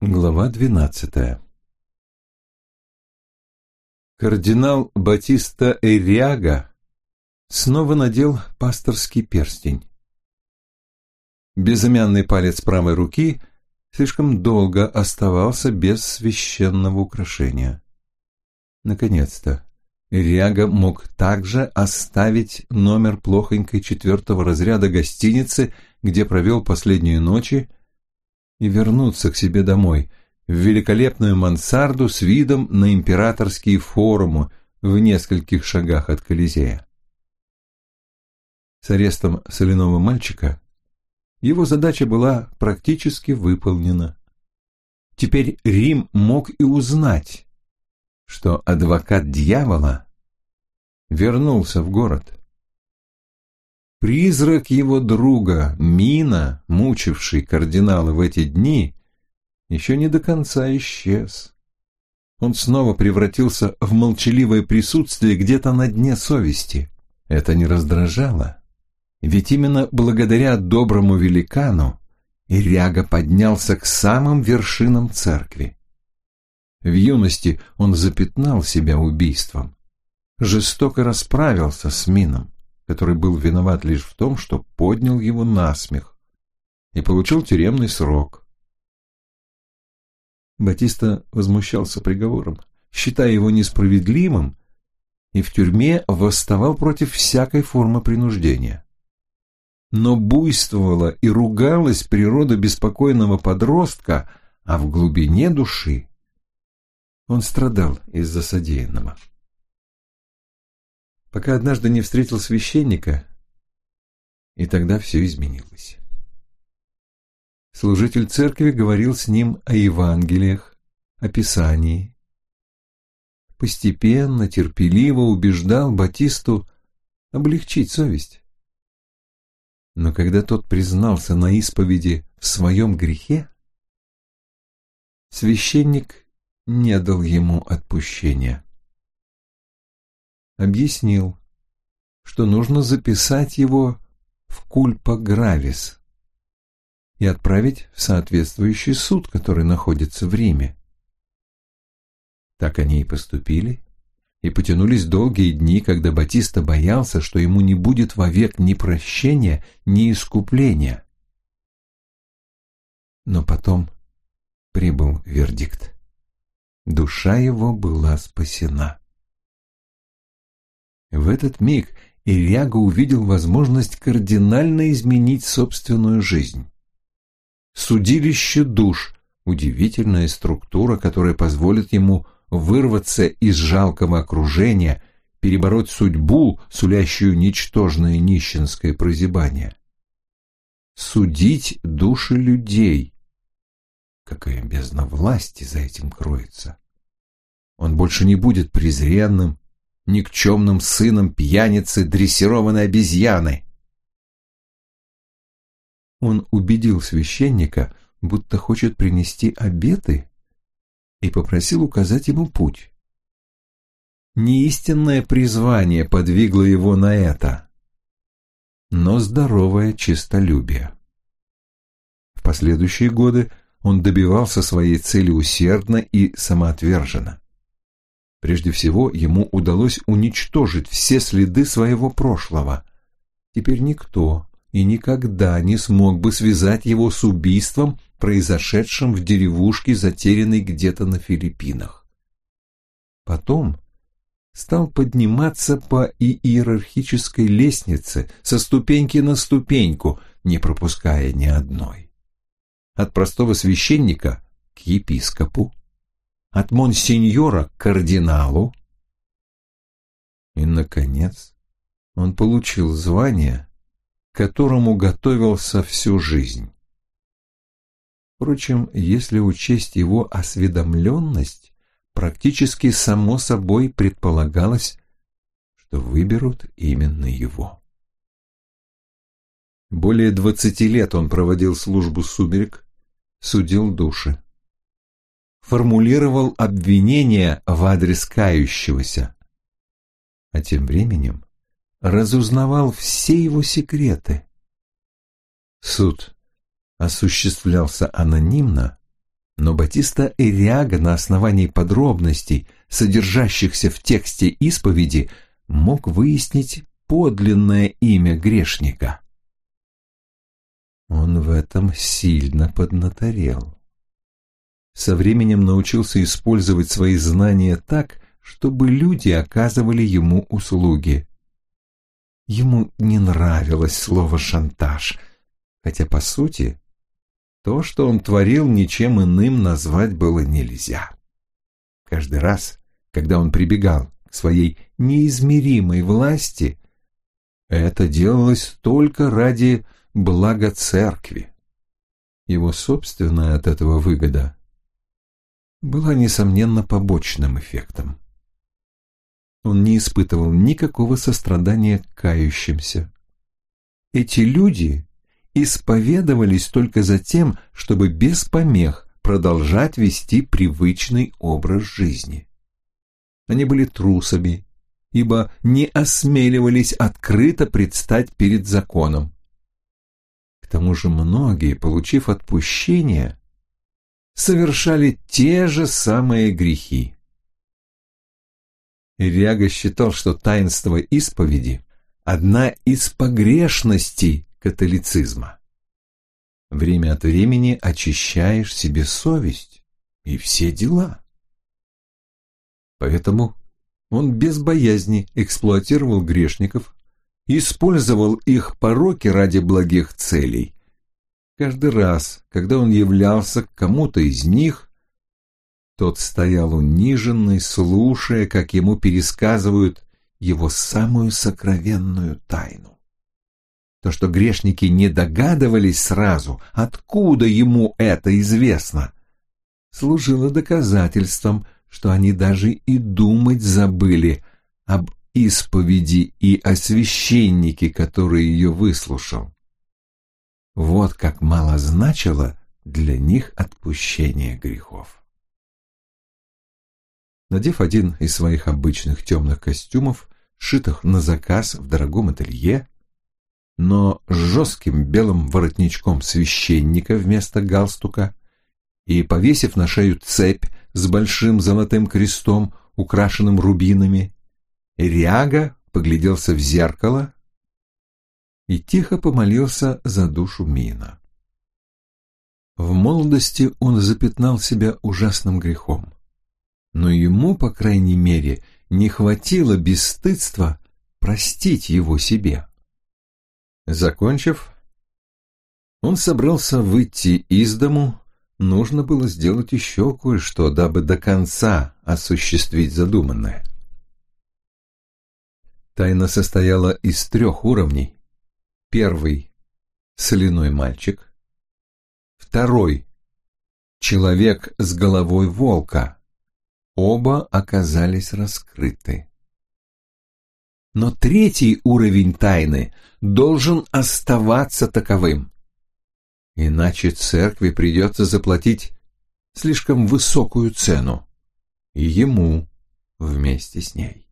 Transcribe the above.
Глава двенадцатая Кардинал Батиста Эриага снова надел пасторский перстень. Безымянный палец правой руки слишком долго оставался без священного украшения. Наконец-то Эриага мог также оставить номер плохонькой четвертого разряда гостиницы, где провел последние ночи, и вернуться к себе домой, в великолепную мансарду с видом на императорские форумы в нескольких шагах от Колизея. С арестом соляного мальчика его задача была практически выполнена. Теперь Рим мог и узнать, что адвокат дьявола вернулся в город. Призрак его друга, Мина, мучивший кардинала в эти дни, еще не до конца исчез. Он снова превратился в молчаливое присутствие где-то на дне совести. Это не раздражало. Ведь именно благодаря доброму великану Иряга поднялся к самым вершинам церкви. В юности он запятнал себя убийством, жестоко расправился с Мином который был виноват лишь в том, что поднял его на смех и получил тюремный срок. Батиста возмущался приговором, считая его несправедливым, и в тюрьме восставал против всякой формы принуждения. Но буйствовала и ругалась природа беспокойного подростка, а в глубине души он страдал из-за содеянного пока однажды не встретил священника, и тогда все изменилось. Служитель церкви говорил с ним о Евангелиях, о Писании. Постепенно, терпеливо убеждал Батисту облегчить совесть. Но когда тот признался на исповеди в своем грехе, священник не дал ему отпущения объяснил, что нужно записать его в кульпа гравис и отправить в соответствующий суд, который находится в Риме. Так они и поступили, и потянулись долгие дни, когда Батиста боялся, что ему не будет вовек ни прощения, ни искупления. Но потом прибыл вердикт. Душа его была спасена. В этот миг Ильяга увидел возможность кардинально изменить собственную жизнь. Судилище душ – удивительная структура, которая позволит ему вырваться из жалкого окружения, перебороть судьбу, сулящую ничтожное нищенское прозябание. Судить души людей. Какая бездна власти за этим кроется. Он больше не будет презренным, никчемным сыном пьяницы дрессированной обезьяны. Он убедил священника, будто хочет принести обеты, и попросил указать ему путь. Неистинное призвание подвигло его на это, но здоровое честолюбие. В последующие годы он добивался своей цели усердно и самоотверженно. Прежде всего, ему удалось уничтожить все следы своего прошлого. Теперь никто и никогда не смог бы связать его с убийством, произошедшим в деревушке, затерянной где-то на Филиппинах. Потом стал подниматься по иерархической лестнице со ступеньки на ступеньку, не пропуская ни одной. От простого священника к епископу, от монсеньора к кардиналу. И, наконец, он получил звание, к которому готовился всю жизнь. Впрочем, если учесть его осведомленность, практически само собой предполагалось, что выберут именно его. Более двадцати лет он проводил службу сумерек, судил души формулировал обвинения в адрес кающегося. А тем временем разузнавал все его секреты. Суд осуществлялся анонимно, Но Батиста Эриага на основании подробностей, содержащихся в тексте исповеди, мог выяснить подлинное имя грешника. Он в этом сильно поднаторел. Со временем научился использовать свои знания так, чтобы люди оказывали ему услуги. Ему не нравилось слово «шантаж», хотя, по сути, то, что он творил, ничем иным назвать было нельзя. Каждый раз, когда он прибегал к своей неизмеримой власти, это делалось только ради блага церкви. Его собственная от этого выгода была, несомненно, побочным эффектом. Он не испытывал никакого сострадания к кающимся. Эти люди исповедовались только за тем, чтобы без помех продолжать вести привычный образ жизни. Они были трусами, ибо не осмеливались открыто предстать перед законом. К тому же многие, получив отпущение, совершали те же самые грехи. Ириага считал, что таинство исповеди – одна из погрешностей католицизма. Время от времени очищаешь себе совесть и все дела. Поэтому он без боязни эксплуатировал грешников, использовал их пороки ради благих целей. Каждый раз, когда он являлся к кому-то из них, тот стоял униженный, слушая, как ему пересказывают его самую сокровенную тайну. То, что грешники не догадывались сразу, откуда ему это известно, служило доказательством, что они даже и думать забыли об исповеди и о священнике, который ее выслушал. Вот как мало значило для них отпущение грехов. Надев один из своих обычных темных костюмов, сшитых на заказ в дорогом ателье, но с жестким белым воротничком священника вместо галстука и повесив на шею цепь с большим золотым крестом, украшенным рубинами, Риага погляделся в зеркало и тихо помолился за душу Мина. В молодости он запятнал себя ужасным грехом, но ему, по крайней мере, не хватило бесстыдства простить его себе. Закончив, он собрался выйти из дому, нужно было сделать еще кое-что, дабы до конца осуществить задуманное. Тайна состояла из трех уровней. Первый — соляной мальчик. Второй — человек с головой волка. Оба оказались раскрыты. Но третий уровень тайны должен оставаться таковым. Иначе церкви придется заплатить слишком высокую цену. И ему вместе с ней.